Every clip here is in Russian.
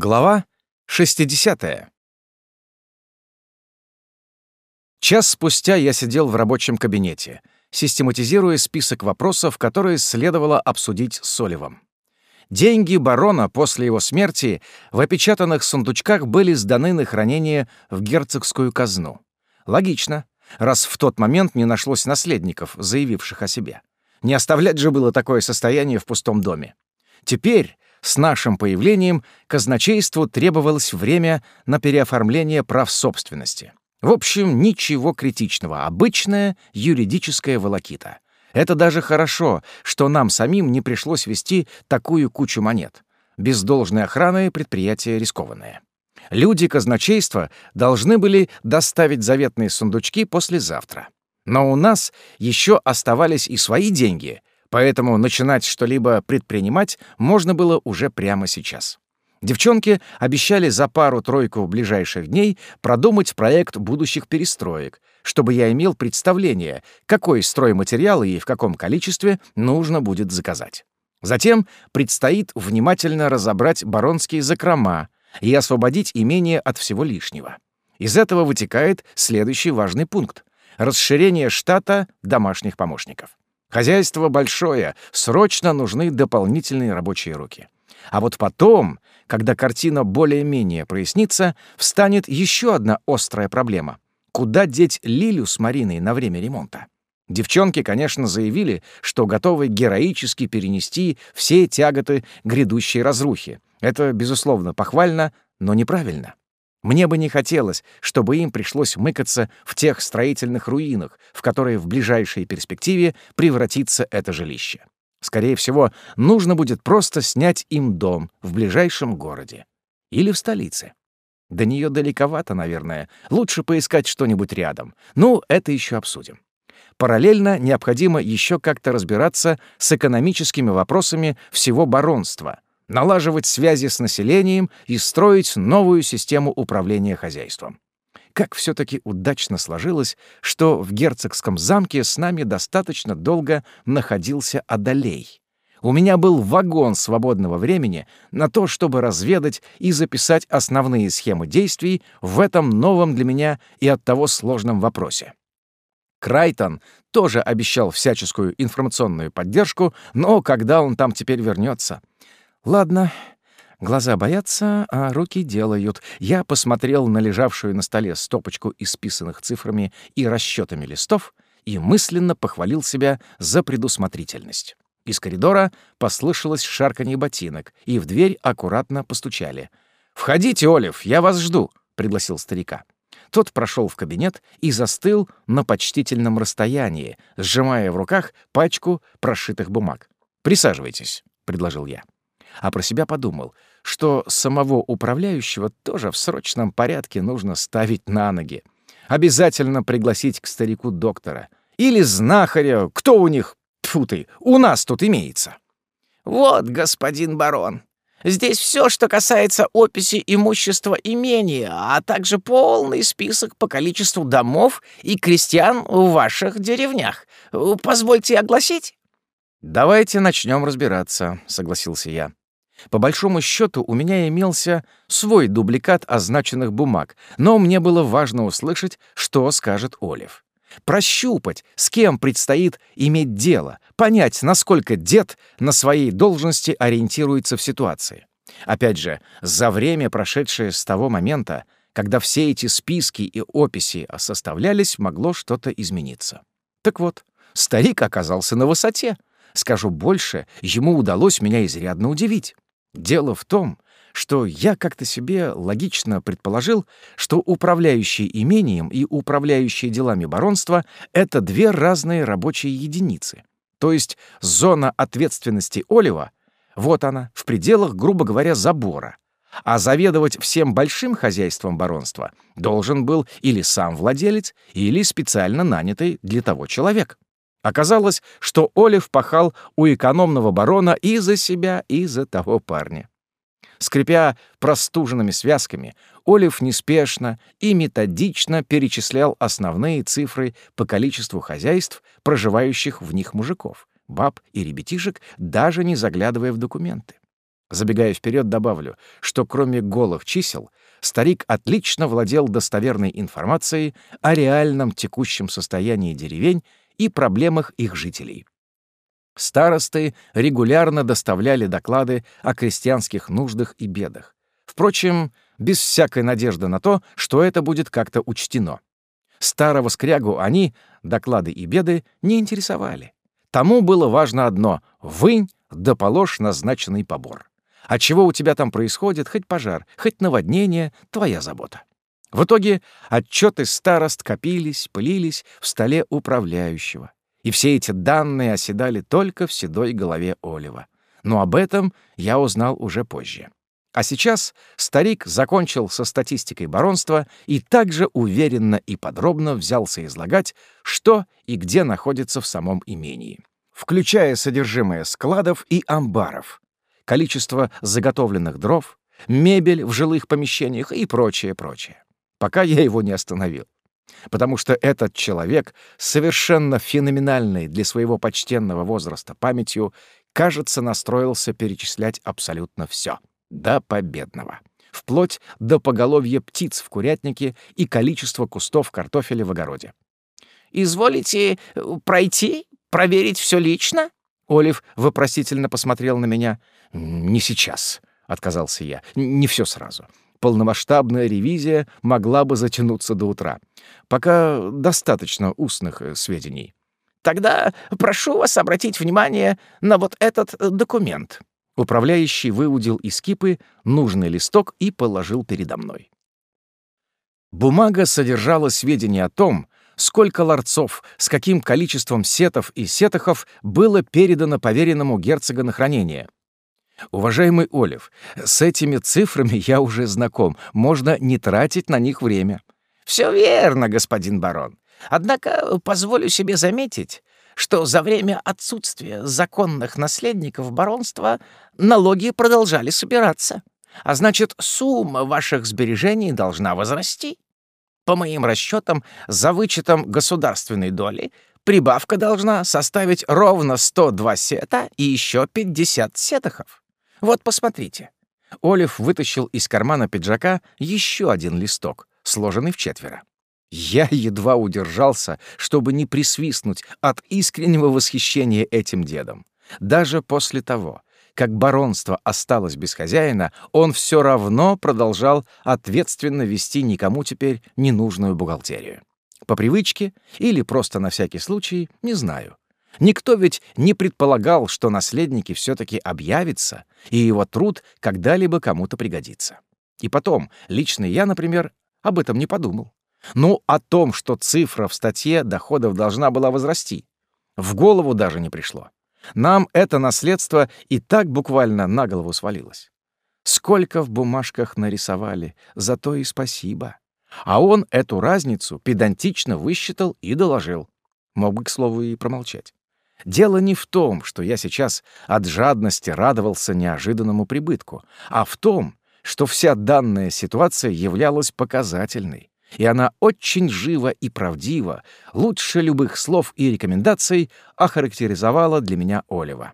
Глава 60. Час спустя я сидел в рабочем кабинете, систематизируя список вопросов, которые следовало обсудить с Оливом. Деньги барона после его смерти в опечатанных сундучках были сданы на хранение в герцогскую казну. Логично, раз в тот момент не нашлось наследников, заявивших о себе. Не оставлять же было такое состояние в пустом доме. Теперь с нашим появлением казначейству требовалось время на переоформление прав собственности. В общем, ничего критичного, обычная юридическая волокита. Это даже хорошо, что нам самим не пришлось вести такую кучу монет. Без должной охраны предприятие рискованное. Люди казначейства должны были доставить заветные сундучки послезавтра. Но у нас еще оставались и свои деньги, поэтому начинать что-либо предпринимать можно было уже прямо сейчас. Девчонки обещали за пару-тройку ближайших дней продумать проект будущих перестроек, чтобы я имел представление, какой стройматериал и в каком количестве нужно будет заказать. Затем предстоит внимательно разобрать баронские закрома и освободить имение от всего лишнего. Из этого вытекает следующий важный пункт — расширение штата домашних помощников. Хозяйство большое, срочно нужны дополнительные рабочие руки. А вот потом, когда картина более-менее прояснится, встанет еще одна острая проблема. Куда деть Лилю с Мариной на время ремонта? Девчонки, конечно, заявили, что готовы героически перенести все тяготы грядущей разрухи. Это, безусловно, похвально, но неправильно. Мне бы не хотелось, чтобы им пришлось мыкаться в тех строительных руинах, в которые в ближайшей перспективе превратится это жилище. Скорее всего, нужно будет просто снять им дом в ближайшем городе. Или в столице. До нее далековато, наверное. Лучше поискать что-нибудь рядом. Ну, это еще обсудим. Параллельно необходимо еще как-то разбираться с экономическими вопросами всего баронства — налаживать связи с населением и строить новую систему управления хозяйством. Как все-таки удачно сложилось, что в герцогском замке с нами достаточно долго находился Адалей. У меня был вагон свободного времени на то, чтобы разведать и записать основные схемы действий в этом новом для меня и оттого сложном вопросе. Крайтон тоже обещал всяческую информационную поддержку, но когда он там теперь вернется? Ладно, глаза боятся, а руки делают. Я посмотрел на лежавшую на столе стопочку исписанных цифрами и расчетами листов и мысленно похвалил себя за предусмотрительность. Из коридора послышалось шарканье ботинок, и в дверь аккуратно постучали. «Входите, Олив, я вас жду», — пригласил старика. Тот прошел в кабинет и застыл на почтительном расстоянии, сжимая в руках пачку прошитых бумаг. «Присаживайтесь», — предложил я а про себя подумал, что самого управляющего тоже в срочном порядке нужно ставить на ноги. Обязательно пригласить к старику доктора. Или знахаря, кто у них, тьфу ты, у нас тут имеется. «Вот, господин барон, здесь все, что касается описи имущества имения, а также полный список по количеству домов и крестьян в ваших деревнях. Позвольте огласить?» «Давайте начнем разбираться», — согласился я. По большому счету у меня имелся свой дубликат означенных бумаг, но мне было важно услышать, что скажет Олив. Прощупать, с кем предстоит иметь дело, понять, насколько дед на своей должности ориентируется в ситуации. Опять же, за время, прошедшее с того момента, когда все эти списки и описи составлялись, могло что-то измениться. Так вот, старик оказался на высоте. Скажу больше, ему удалось меня изрядно удивить. Дело в том, что я как-то себе логично предположил, что управляющий имением и управляющий делами баронства — это две разные рабочие единицы. То есть зона ответственности Олива — вот она, в пределах, грубо говоря, забора. А заведовать всем большим хозяйством баронства должен был или сам владелец, или специально нанятый для того человек. Оказалось, что Олив пахал у экономного барона и за себя, и за того парня. Скрипя простуженными связками, Олив неспешно и методично перечислял основные цифры по количеству хозяйств, проживающих в них мужиков, баб и ребятишек, даже не заглядывая в документы. Забегая вперед, добавлю, что кроме голых чисел, старик отлично владел достоверной информацией о реальном текущем состоянии деревень и проблемах их жителей. Старосты регулярно доставляли доклады о крестьянских нуждах и бедах. Впрочем, без всякой надежды на то, что это будет как-то учтено. Старого скрягу они, доклады и беды, не интересовали. Тому было важно одно — вынь да положь назначенный побор. А чего у тебя там происходит, хоть пожар, хоть наводнение — твоя забота. В итоге отчеты старост копились, пылились в столе управляющего. И все эти данные оседали только в седой голове Олива. Но об этом я узнал уже позже. А сейчас старик закончил со статистикой баронства и также уверенно и подробно взялся излагать, что и где находится в самом имении, включая содержимое складов и амбаров, количество заготовленных дров, мебель в жилых помещениях и прочее, прочее. Пока я его не остановил. Потому что этот человек, совершенно феноменальный для своего почтенного возраста памятью, кажется, настроился перечислять абсолютно все до победного. Вплоть до поголовья птиц в курятнике и количества кустов картофеля в огороде. «Изволите э, пройти, проверить все лично?» Олив вопросительно посмотрел на меня. «Не сейчас», — отказался я. «Не все сразу. Полномасштабная ревизия могла бы затянуться до утра. Пока достаточно устных э, сведений». «Тогда прошу вас обратить внимание на вот этот э, документ». Управляющий выудил из кипы нужный листок и положил передо мной. Бумага содержала сведения о том, сколько ларцов, с каким количеством сетов и сетахов было передано поверенному герцога на хранение. Уважаемый Олив, с этими цифрами я уже знаком, можно не тратить на них время. Все верно, господин барон. Однако позволю себе заметить, что за время отсутствия законных наследников баронства налоги продолжали собираться, а значит, сумма ваших сбережений должна возрасти. По моим расчетам, за вычетом государственной доли прибавка должна составить ровно 102 сета и еще 50 сетахов. Вот посмотрите. Олив вытащил из кармана пиджака еще один листок, сложенный в четверо. Я едва удержался, чтобы не присвистнуть от искреннего восхищения этим дедом. Даже после того, как баронство осталось без хозяина, он все равно продолжал ответственно вести никому теперь ненужную бухгалтерию. По привычке или просто на всякий случай, не знаю. Никто ведь не предполагал, что наследники все-таки объявятся, и его труд когда-либо кому-то пригодится. И потом, лично я, например, об этом не подумал. Ну, о том, что цифра в статье доходов должна была возрасти. В голову даже не пришло. Нам это наследство и так буквально на голову свалилось. Сколько в бумажках нарисовали, зато и спасибо. А он эту разницу педантично высчитал и доложил. Мог бы, к слову, и промолчать. Дело не в том, что я сейчас от жадности радовался неожиданному прибытку, а в том, что вся данная ситуация являлась показательной, и она очень живо и правдиво, лучше любых слов и рекомендаций, охарактеризовала для меня Олива.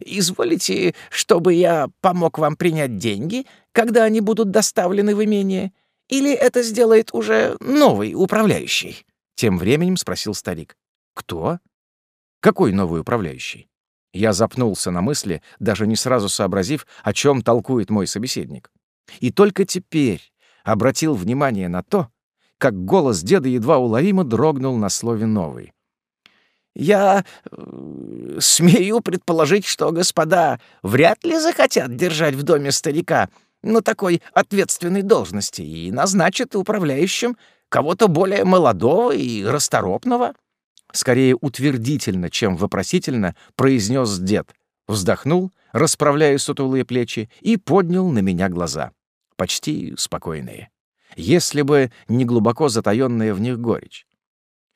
«Изволите, чтобы я помог вам принять деньги, когда они будут доставлены в имение? Или это сделает уже новый управляющий?» Тем временем спросил старик. «Кто? Какой новый управляющий?» Я запнулся на мысли, даже не сразу сообразив, о чем толкует мой собеседник. И только теперь, обратил внимание на то, как голос деда едва уловимо дрогнул на слове «новый». «Я э, смею предположить, что господа вряд ли захотят держать в доме старика на такой ответственной должности и назначат управляющим кого-то более молодого и расторопного». Скорее утвердительно, чем вопросительно, произнес дед, вздохнул, расправляя сутулые плечи, и поднял на меня глаза почти спокойные. Если бы не глубоко затаённая в них горечь.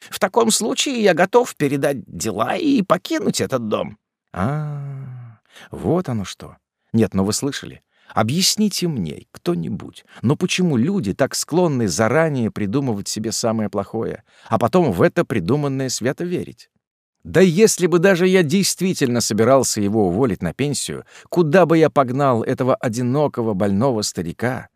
В таком случае я готов передать дела и покинуть этот дом. А, вот оно что. Нет, но вы слышали? Объясните мне, кто-нибудь, но почему люди так склонны заранее придумывать себе самое плохое, а потом в это придуманное свято верить? Да если бы даже я действительно собирался его уволить на пенсию, куда бы я погнал этого одинокого больного старика?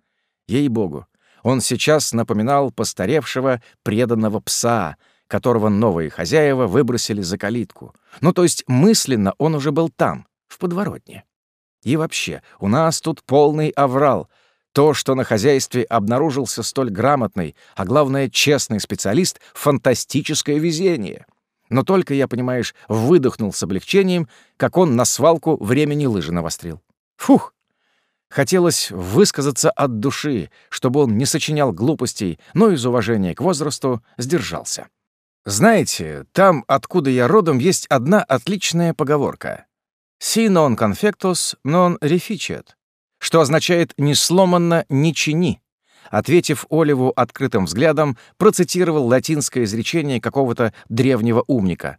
Ей-богу, он сейчас напоминал постаревшего преданного пса, которого новые хозяева выбросили за калитку. Ну, то есть мысленно он уже был там, в подворотне. И вообще, у нас тут полный аврал. То, что на хозяйстве обнаружился столь грамотный, а главное, честный специалист — фантастическое везение. Но только я, понимаешь, выдохнул с облегчением, как он на свалку времени лыжи навострил. Фух! Хотелось высказаться от души, чтобы он не сочинял глупостей, но из уважения к возрасту сдержался. Знаете, там, откуда я родом, есть одна отличная поговорка. «Si non confectus, non reficiat», что означает «не сломанно, не чини». Ответив Оливу открытым взглядом, процитировал латинское изречение какого-то древнего умника.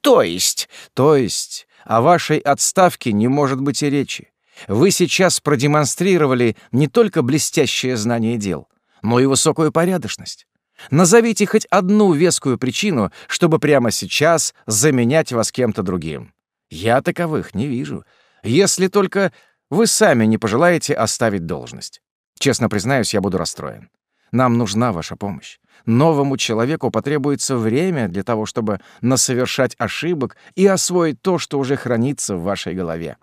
«То есть, то есть, о вашей отставке не может быть и речи. Вы сейчас продемонстрировали не только блестящее знание дел, но и высокую порядочность. Назовите хоть одну вескую причину, чтобы прямо сейчас заменять вас кем-то другим. Я таковых не вижу, если только вы сами не пожелаете оставить должность. Честно признаюсь, я буду расстроен. Нам нужна ваша помощь. Новому человеку потребуется время для того, чтобы насовершать ошибок и освоить то, что уже хранится в вашей голове.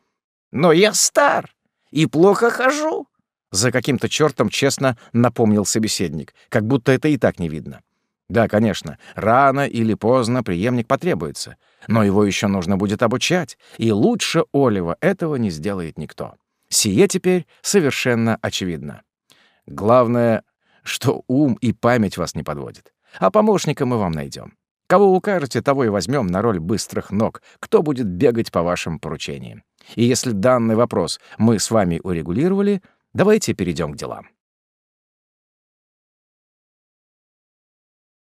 Но я стар и плохо хожу. За каким-то чертом честно напомнил собеседник, как будто это и так не видно. Да, конечно, рано или поздно преемник потребуется, но его еще нужно будет обучать, и лучше Олива этого не сделает никто. Сие теперь совершенно очевидно. Главное, что ум и память вас не подводят. А помощника мы вам найдем. Кого укажете, того и возьмем на роль быстрых ног, кто будет бегать по вашим поручениям. И если данный вопрос мы с вами урегулировали, давайте перейдем к делам.